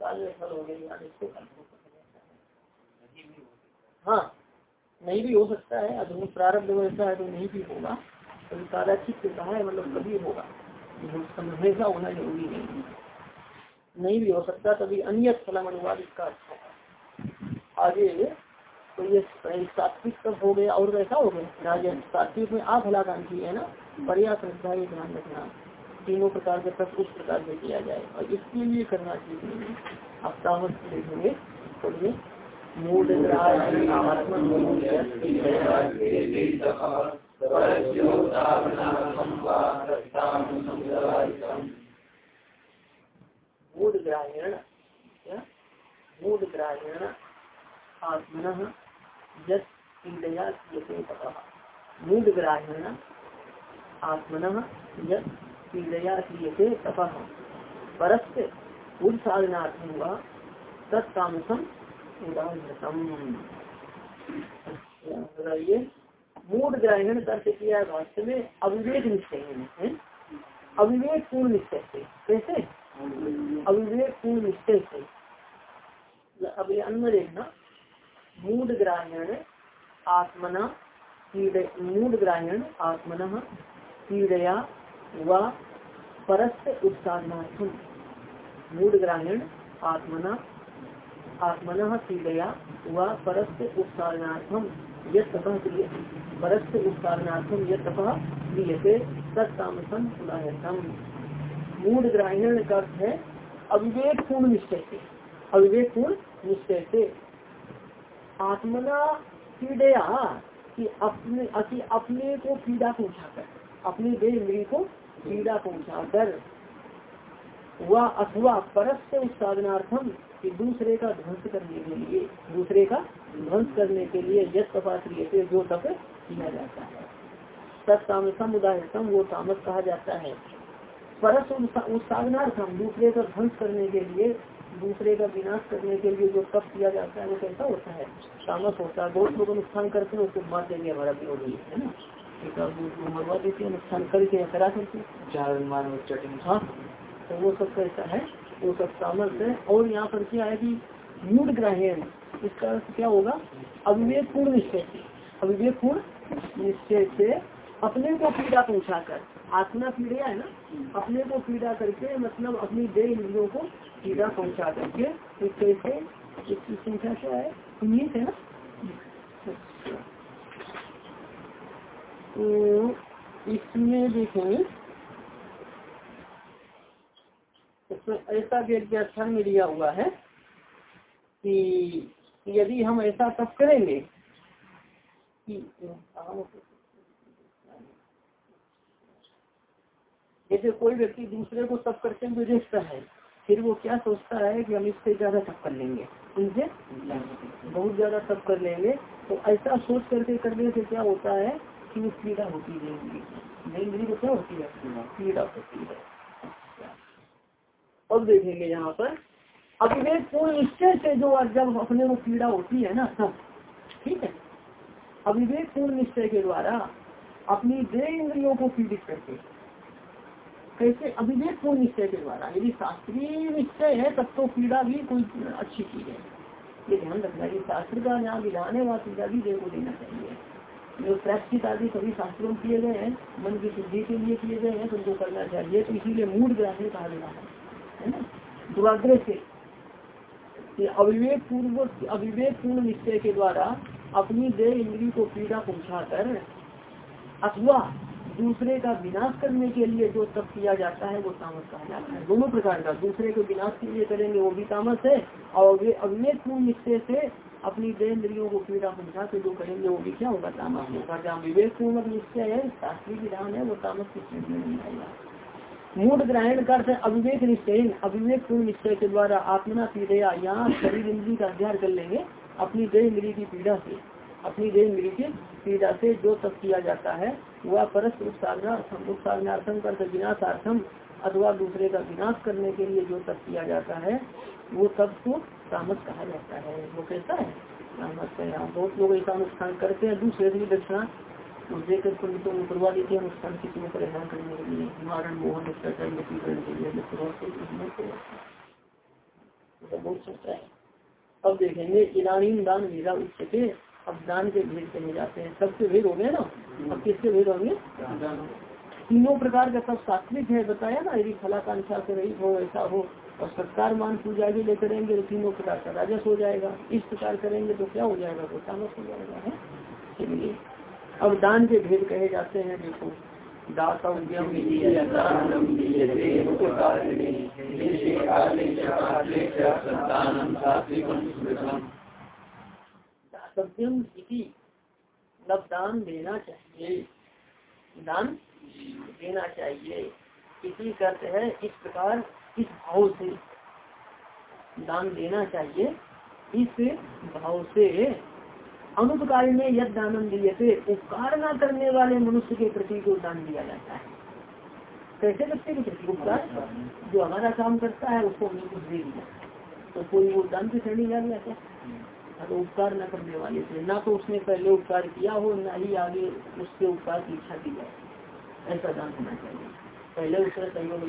काल में फल होने के हाँ। नहीं भी हो सकता है। अद्भुत प्रारब्ध वैसा है तो नहीं भी होगा। कभी कादाचित कहा है मतलब कभी होगा। हमेशा होना ज़रूरी नहीं नहीं भी हो सकता तभी अन्य फलम अनुवाद इसका अच्छा आगे तो ये सात्विक सब हो गया और कैसा हो गया सात्विक में आप फलाकांक्षी है ना बढ़िया श्रद्धा ये ध्यान रखना तीनों प्रकार के सब उस प्रकार से किया जाए और इसके लिए करना चाहिए आप सामर्थ देखेंगे तो ये? मूड मूडग्राह्यण मूडग्राह्यण आत्मन यदया पीड़या मूडग्राह्यण आत्मन यद क्रियते तपः परस्य उद साधनार्थम व तत्कामसम उदाहरणम बताइए मूड ग्राहण करते किया भाष्य में अविवेक निश्चय अविवेक पूर्ण निश्चय से कैसे? अविवेक पूर्ण निश्चय से अब ये अन्य देखना मूड ग्राहण आत्मना मूड ग्राहण आत्मन पीड़या व परस्त उत्साहनार्थम मूड ग्राहण आत्मना, आत्मन पीड़या व परस्त उत्साहनार्थम ग्राहण का अर्थ है अविवेक पूर्ण निश्चय से अविवेक पूर्ण निश्चय से आत्मना पीड़या कि अपने अति अपने को पीड़ा पहुँचाकर, अपनी देह इंद्री को पीड़ा पहुँचाकर वह अथवा परस से उत्साधनार्थम कि दूसरे का ध्वंस करने के लिए दूसरे का ध्वंस करने के लिए यश तपात्रिय जो तप किया जाता है। तत्तामसम उदाहरण वो तामस कहा जाता है। परस उत्साधनार्थम दूसरे का ध्वंस करने के लिए दूसरे का विनाश करने के लिए जो तप किया जाता है वो कैसा होता है? तामस होता है। बहुत लोग अनुष्ठान करते हैं उसको मार देंगे हमारा भी हो गई ना? मरवा देते हैं अनुष्ठान करके करा करके हाँ तो वो सब कैसा है? वो सब है। और यहाँ पर क्या है कि मूड ग्राह्यन इसका अर्थ क्या होगा? अविवेक पूर्ण निश्चय। से अविवेक पूर्ण निश्चय से अपने को पीड़ा पहुँचा कर। आत्मा पीड़ा है ना? अपने को पीड़ा करके मतलब अपनी देह इंद्रियों को पीड़ा पहुँचा करके तो कैसे? इसकी संख्या क्या है? उन्नीस है ना? तो इसमें देखेंगे इसमें ऐसा व्याख्यान में दिया हुआ है कि यदि हम ऐसा तब करेंगे कि जैसे कोई व्यक्ति दूसरे को तप करते हुए देखता है, फिर वो क्या सोचता है कि हम इससे ज़्यादा तप कर लेंगे? उनसे बहुत ज़्यादा तप कर लेंगे। तो ऐसा सोच करके करने से क्या होता है कि वो पीड़ा होती है इंद्री को क्या होती है? पीड़ा होती है अब देखेंगे यहाँ पर। अविवेक पूर्ण निश्चय से जो जब अपने को पीड़ा होती है ना तब ठीक है? अविवेक पूर्ण निश्चय के द्वारा अपनी देह इंद्रियों को पीड़ित करके कैसे? अभिवेक पूर्ण निश्चय के द्वारा। यदि शास्त्रीय निश्चय है, तब तो पीड़ा भी कोई अच्छी चीज़ है। ये ध्यान रखना कि शास्त्र का यहाँ विधान है, वहाँ पीड़ा भी देव को देना चाहिए। जो प्रायश्चित आदि सभी शास्त्रों में किए गए हैं, मन की शुद्धि के लिए किए गए हैं तो उनको करना चाहिए तो इसीलिए मूड ग्राह्य कहा गया है। ना? दुराग्रह से। अविवेक पूर्व अविवेक पूर्ण निश्चय के द्वारा अपनी देह इंद्री को पीड़ा पहुँचाकर अथवा दूसरे का विनाश करने के लिए जो तप किया जाता है, वो तामस कहा जाता है। दोनों प्रकार का। दूसरे को विनाश के लिए करेंगे, वो भी तामस है। और वे अविवेक पूर्ण निश्चय से अपनी देह इंद्रियों को पीड़ा पहुँचा के जो करेंगे, वो भी क्या होगा? तामस होगा। जहाँ विवेक पूर्ण निश्चय है, शास्त्रीय विधान है, वो तामस की श्रेणी में आएगा मूड ग्रहण कर अविवेक निश्चय, अविवेक पूर्ण निश्चय के द्वारा आत्मना पीड़या यहाँ शरीर इंद्री का अध्ययन कर लेंगे, अपनी देह इंद्री की पीड़ा से, अपनी देह इंद्री की पीड़ा से जो तप किया जाता है, वह परस उत्साधनार्थम उत्साधनार्थम कर विनाशार्थम अथवा दूसरे का विनाश करने के लिए जो तप किया जाता है, वो तब को तामस कहा जाता है। वो कैसा है? है। बहुत लोग ऐसा अनुष्ठान करते हैं, दूसरे भी दक्षिणा तो देकर पंडितों में करवा देते हैं अनुष्ठान किसी को परेशान करने के लिए निवारण मोहन करने के लिए बहुत सोचता है। अब देखेंगे इलानी दान वीरा उच्चते अब दान के भेद कहे जाते हैं। सबसे भेद हो गए ना? अब किसके भेद होंगे तीनों प्रकार का सब सात्विक है, बताया ना? यदि फलाकांक्षा से रही हो, ऐसा हो, और सत्कार मान पूजा के लिए करेंगे तो तीनों प्रकार का राजस हो जाएगा। इस प्रकार करेंगे तो क्या हो जाएगा? तो तामस हो जाएगा, है? चलिए। अब दान के भेद कहे जाते हैं, देखो। दातव्यम मतलब दान देना चाहिए। दान देना चाहिए। इसी करते है, इस प्रकार, इस भाव से। दान देना चाहिए, इस भाव से। अनुपकार में यद दानम दिए थे उपकार न करने वाले मनुष्य के प्रति को दान दिया जाता है। कैसे व्यक्ति के प्रति उपकार? जो हमारा काम करता है, उसको हमने कुछ दे दिया। तो कोई वो दान की श्रेणी जा गया क्या? तो उपकार न करने वाले से ना तो उसने पहले उपकार किया हो, न ही आगे उसके उपकार की इच्छा की जाए। ऐसा दान होना चाहिए। पहले उसका सहयोग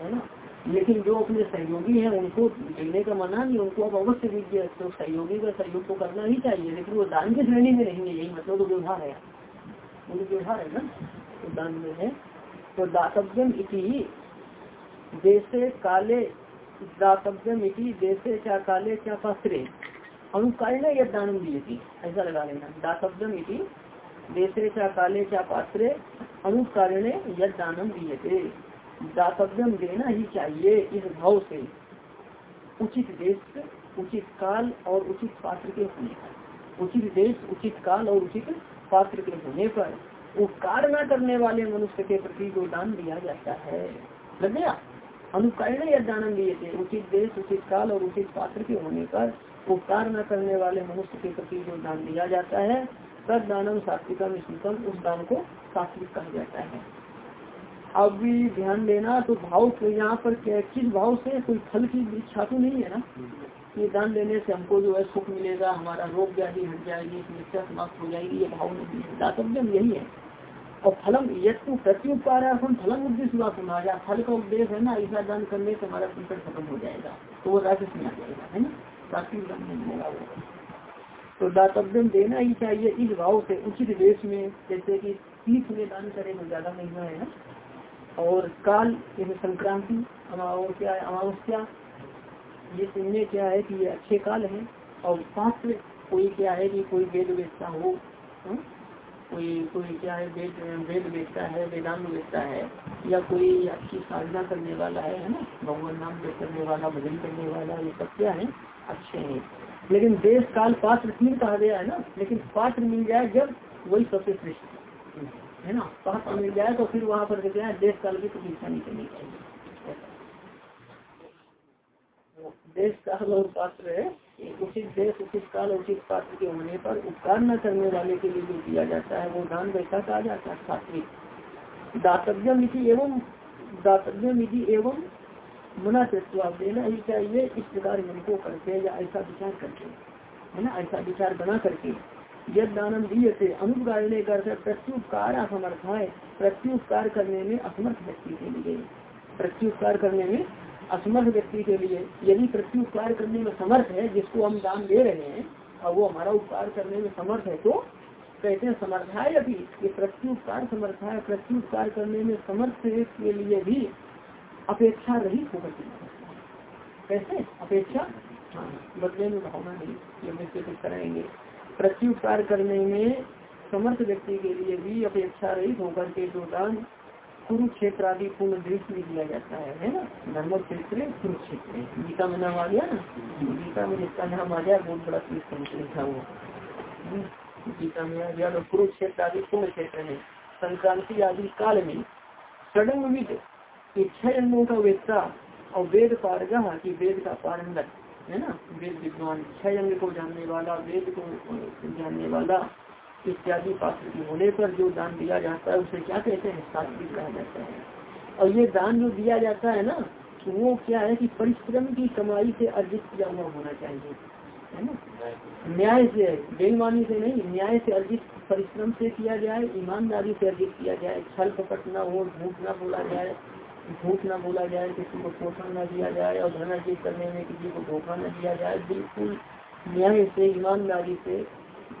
है ना? लेकिन जो अपने सहयोगी हैं, उनको देने का मना नहीं, उनको अब अवश्य दीजिए तो सहयोगी का सहयोग तो करना ही चाहिए, लेकिन वो दान की श्रेणी में रहेंगे, यही मतलब तो व्यवहार है। वो व्यवहार है ना? तो दान में है। तो दातव्यम इति देशे काले दातव्यम इति, देशे क्या काले क्या पात्रे। अनुकारिणे यद दानम दिए थी, ऐसा लगा लेना। दातव्यम इति, देशे क्या काले क्या पात्रे अनुकारिणे यद दानम दिए दातव्यम देना ही चाहिए इस भाव से। उचित देश, उचित काल और उचित पात्र के होने पर। उचित देश, उचित काल और उचित पात्र के होने पर उपकार न करने वाले मनुष्य के प्रति जो दान दिया जाता है लग अनुकरण या दान दिए थे उचित देश, उचित काल और उचित पात्र के होने पर उपकार न करने वाले मनुष्य के प्रति जो दान दिया जाता है, तद दानम सात्विकम स्मृतम, उस दान को सात्विक कहा जाता है। अब भी ध्यान देना तो भाव यहाँ पर क्या किस भाव से? कोई फल की इच्छा तो नहीं है ना? ये दान देने से हमको जो है सुख मिलेगा, हमारा रोग व्याधि हट जाएगी, समस्या समाप्त हो जाएगी, ये भाव नहीं है। दातव्यम यही है। और फलम यू प्रत्युपकारार्थम फलम उद्देश्य हुआ समाजा फल का उद्देश्य है ना, ऐसा दान करने से हमारा संकट खत्म हो जाएगा। तो वो राजस्व में आ जाएगा, है ना? दान नहीं मिलेगा तो दातव्यम देना ही चाहिए, इस भाव से उचित देश में, जैसे कि तीर्थ में दान करे तो ज़्यादा महिमा है ना? और काल जैसे संक्रांति अमावस्या अमावस्या ये सुनने क्या है कि ये अच्छे काल है? और पात्र कोई क्या है कि कोई वेद वेदता हो? हा? कोई कोई क्या है, वेद वेद बेचता है, वेदांत बेचता है? या कोई अच्छी साधना करने वाला है है ना? भगवान नाम जप करने वाला, भजन करने वाला, ये सब क्या है? अच्छे हैं। लेकिन देश काल पात्र तीन कहा गया है ना? लेकिन पात्र मिल जाए जब वही सबसे श्रेष्ठ। है ना? पात्र मिल जाए तो फिर वहाँ पर क्या है देश काल की प्रतीक्षा नहीं करनी चाहिए। देश काल और पात्र है, उचित देश, उचित काल, उचित पात्र के होने पर उपकार न करने वाले के लिए जो दिया जाता है, वो दान वैसा कहा जाता है, सात्विक। दातव्य मिति एवं दातव्य मिति एवं मना आप देना ही चाहिए, इस प्रकार मन को करके या ऐसा विचार करके, है ना? ऐसा विचार बना करके। यद दानम थे अनुपकारणे कर प्रत्युपकार असमर्थ है। प्रत्युपकार करने में असमर्थ व्यक्ति के लिए। प्रत्युपकार करने में असमर्थ व्यक्ति के लिए। यदि प्रत्युपकार करने में समर्थ है, जिसको हम दान दे रहे हैं, और वो हमारा उपकार करने में समर्थ है तो कहते हैं समर्थाय अभी ये प्रत्युपकार समर्था है। प्रत्युपकार करने में समर्थ के लिए भी अपेक्षा रहित होकर कैसे? अपेक्षा? हाँ बदले में भावना नहीं। ये विस्तृत कराएँगे। प्रत्युपकार करने में समर्थ व्यक्ति के लिए भी अपेक्षा रहित होकर के जो दान कुरुक्षेत्र आदि पूर्ण दृष्टि में दिया जाता है है ना? धर्म क्षेत्र कुरुक्षेत्र। गीता में नाम आ गया ना? गीता में जिसका नाम आ गया बहुत बड़ा तीर्थ लिखा हम्म, गीता में आ गया कुरुक्षेत्र आदि पूर्ण क्षेत्र है संक्रांति आदि काल में सडंग छह अंगों का वेदता और वेद पारगा की वेद का पारंगत है ना? वेद विद्वान, छह अंग को जानने वाला, वेद को जानने वाला इत्यादि पात्र के होने पर जो दान दिया जाता है, उसे क्या कहते हैं? सात्विक कहा जाता है। और ये दान जो दिया जाता है ना वो क्या है कि परिश्रम की कमाई से अर्जित किया हुआ होना चाहिए। है ना? न्याय से, बेईमानी से नहीं, न्याय से अर्जित, परिश्रम से किया जाए, ईमानदारी से अर्जित किया जाए, छल कपट न हो झूठ न बोला जाए झूठ न बोला जाए, किसी को शोषण न दिया जाए और धन अर्जित करने में किसी को धोखा न दिया जाए, बिल्कुल न्याय से, ईमानदारी से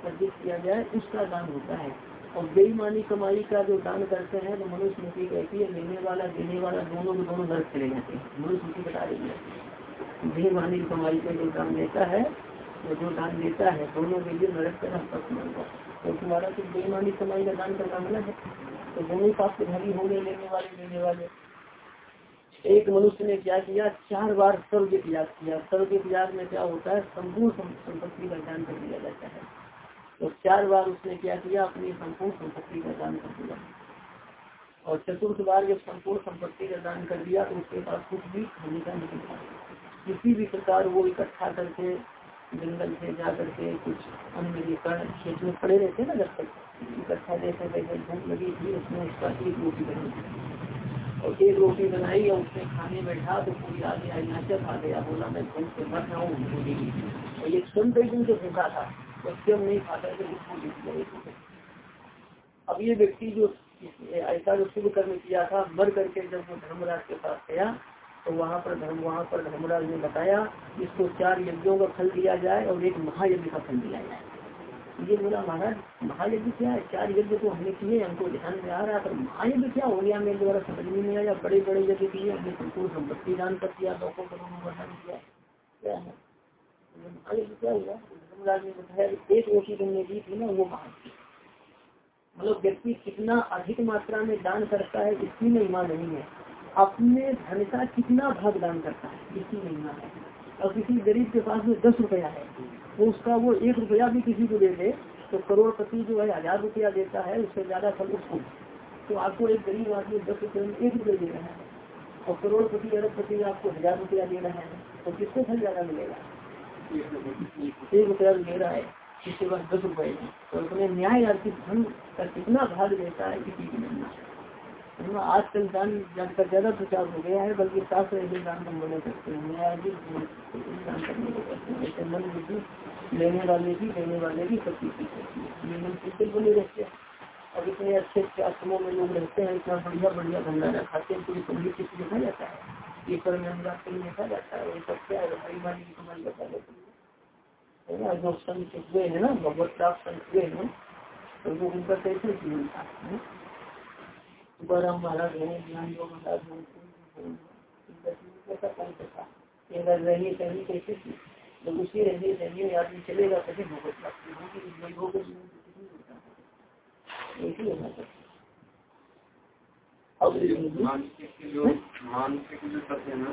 अर्जित किया जाए, उसका दान होता है। और बेईमानी कमाई का जो दान करते हैं तो मनुस्मृति कहती है, लेने वाला, देने वाला, दोनों के दोनों नर्क चले जाते हैं। मनुस्मृति बता रही है। बेईमानी कमाई का जो दान देता है, वो जो दान देता है, दोनों के लिए नरक का रास्ता खुलेगा तो तुम्हारा तो बेईमानी कमाई का दान करना मना है? तो दोनों पास के धनी होंगे, लेने वाले, देने वाले। एक मनुष्य ने क्या किया? चार बार सर्व त्याग किया। सर्व त्याग में क्या होता है? संपूर्ण संपत्ति का दान कर दिया जाता है। तो चार बार उसने क्या किया? अपनी संपूर्ण संपत्ति का दान कर दिया। और चतुर्थ बार जब संपूर्ण संपत्ति का दान कर दिया तो उसके पास कुछ भी खाने का नहीं था। किसी भी प्रकार वो इकट्ठा करके, जंगल से जा करके कुछ लेकर खेत में खड़े रहते ना, जब तक इकट्ठा जैसे जैसे भूख लगी थी उसमें उसका एक रोटी बनी और एक रोटी बनाई और उसने खाने बैठा तो पूरी आगे नाचक आ गया। बोला, मैं फ़ोन से मर रहा हूँ और ये सुन कई दिन से भूखा था। तो स्वयं नहीं खाता तो उसको अब ये व्यक्ति जो ऐसा जो शुभ कर्म किया था, मर करके जब वो धर्मराज के पास गया तो वहाँ पर धर्म, वहाँ पर धर्मराज ने बताया, इसको चार यज्ञों का फल दिया जाए और एक महायज्ञ का फल दिया जाए। ये बोला, महाराज, महायज्ञ क्या है? चार यज्ञ तो हमने किए, हमको ध्यान में आ रहा पर महायज्ञ क्या हो गया? मेरे द्वारा समझ में नहीं आया। बड़े बड़े यज्ञ किए, हमने संपूर्ण संपत्ति दान कर दिया, लोगों को किया। है? महायज्ञ क्या हुआ? ने बताया, एक रोटी तुमने दी थी ना, वो महायज्ञ मतलब व्यक्ति कितना अधिक मात्रा में दान करता है, इसकी महिमा नहीं है। अपने धन का कितना भाग दान करता है, इसकी महिमा है। और किसी गरीब के पास में दस रुपया है। तो उसका वो एक रुपया भी किसी को दे दे तो करोड़पति जो है, हज़ार रुपया देता है, उससे ज़्यादा फल उसको। तो आपको एक गरीब आदमी दस रुपये में एक रुपये दे रहा है। और करोड़पति अरबपति आपको हज़ार रुपया दे रहा है तो किसको फल ज़्यादा मिलेगा? एक रुपया दे रहा है किसके पास दस रुपये। तो अपने न्याय अर्थित धन का कितना भाग देता है, किसी की आजकल दान का ज़्यादा प्रचार हो गया है, बल्कि शास्त्र ऐसे दान हम बने सकते हैं। दान करने को हैं जैसे मन बुद्धि लेने वाले की देने वाले की सब चीज़ ये मन बने रहते हैं। अब इतने अच्छे अच्छे आश्रमों में लोग रहते हैं, इतना बढ़िया बढ़िया भंडारा खाते हैं, पूरी पब्लिक किसी देखा जाता है। पेपर में हम जाते हैं देखा जाता है। ये सब क्या है? भाई वाली की कमाई बता देते है जो संत हुए है ना, भगवत संत हुए हैं तो उनका कैसे जीवन था? तुकाराम महाराज है ज्ञान योग महाराज कैसा पंथ था अगर रहनी चाहिए कैसे जब उसी रहनी चाहिए आदमी चलेगा तभी भगवत प्राप्ति होगी। नहीं होगा ऐसी होना चाहिए अब मानसिक जो मानसिक जो सत्य है ना?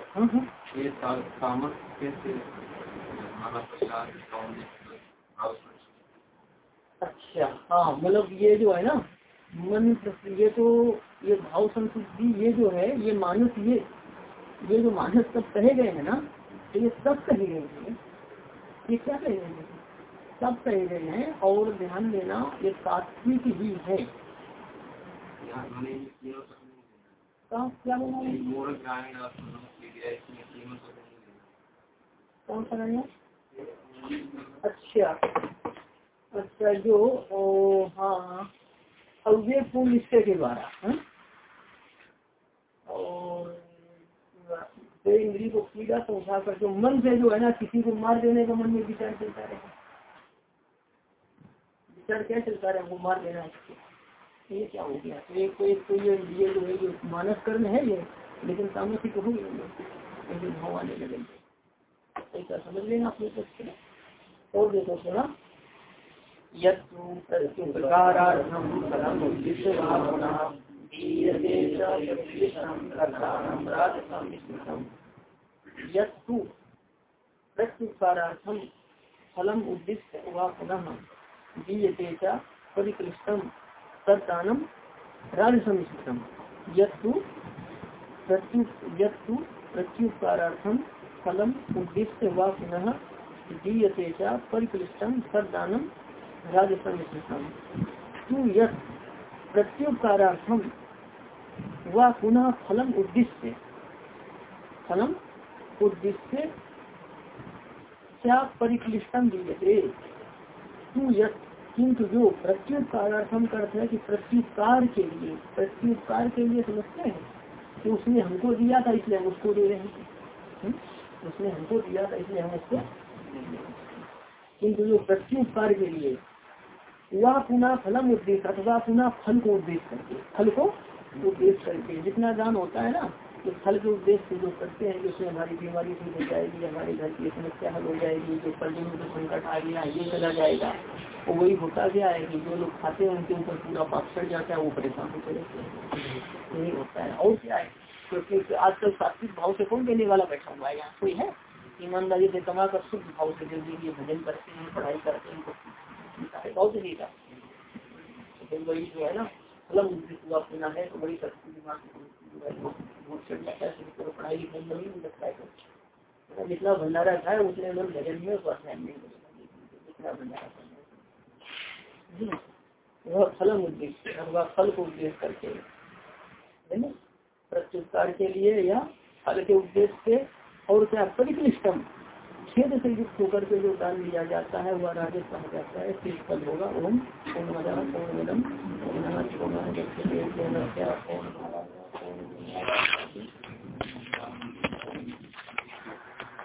ये तामस कैसे मानव अच्छा हाँ मतलब ये जो है ना मन ये तो ये भाव संस्कृति ये जो है ये मानस ये ये जो मानस सब कहे गए हैं ना तो ये सब कहे गए हैं। ये क्या कहे गए हैं? सब कहे गए हैं और ध्यान देना ये सात्विक ही है। कहा क्या बोला कौन सा रहेगा अच्छा अच्छा जो ओ, हाँ अव्य पूर्ण निश्चय के द्वारा हाँ? और इंद्री को पीड़ा उठा कर जो मन से जो है ना, किसी को मार देने का मन में विचार चलता रहेगा विचार क्या चलता रहे? वो मार देना है ये क्या हो गया? तो एक तो एक तो ये ये जो है जो मानस कर्म है ये, लेकिन तामसिक हो गए भाव आने लगेंगे ऐसा समझ लेना अपने पक्ष और देखो थोड़ा प्रत्युपकारार्थम फलम उद्दिश्य वा पुनः दीयते च परिकृष्टम तदानम राजसमिश्रितम प्रत्यु फलम पुनः दीयते तदानम राजसमिश्रितम तू यत् प्रत्युपकारार्थम व पुनः फलम उद्दिश्य। फलम उद्दिश्य क्या परिक्लिष्टम दीयते तू यत् किंतु जो प्रत्युपकारार्थम करते हैं कि प्रत्युपकार के लिए, प्रत्युपकार के लिए समझते हैं कि उसने हमको दिया था इसलिए हम उसको दे रहे हैं। उसने हमको दिया था इसलिए हम उसको किंतु जो प्रत्युपकार के लिए। वह पुनः फलम उद्देश्य, अथवा पुनः फल को उद्देश्य करके, फल को उद्देश्य करके। जितना दान होता है ना तो फल के उद्देश्य से जो करते हैं कि उसमें हमारी बीमारी ठीक हो जाएगी, हमारे घर की समस्या हल हो जाएगी, जो में जो संकट आ गया, ये चला जाएगा तो वही होता क्या है कि जो लोग खाते हैं, उनके ऊपर पूरा पाप चढ़ जाता है, वो परेशान होते रहते हैं। यही होता है। और क्या है? क्योंकि आजकल सात्विक भाव से कौन देने वाला बैठा हुआ है? यहाँ कोई है? ईमानदारी से कमा कर शुद्ध भाव से दे दीजिए भजन करते हैं, पढ़ाई करते हैं से देगा तो वही जो है ना है तो बड़ी शक्ति दिमाग पढ़ाई लिखाई नहीं है। जितना भंडारा था लोग भजन में ध्यान नहीं जितना भंडारा वह फलम उद्देश्य, अथवा फल को उद्देश्य करके। है ना? के लिए या फल के उद्देश्य से और क्या परिक्लिष्टम छेद से युक्त होकर के जो दान लिया जाता है, वह राजस कहा जाता है शीर्ष पद होगा। ओम ओम ओम ओम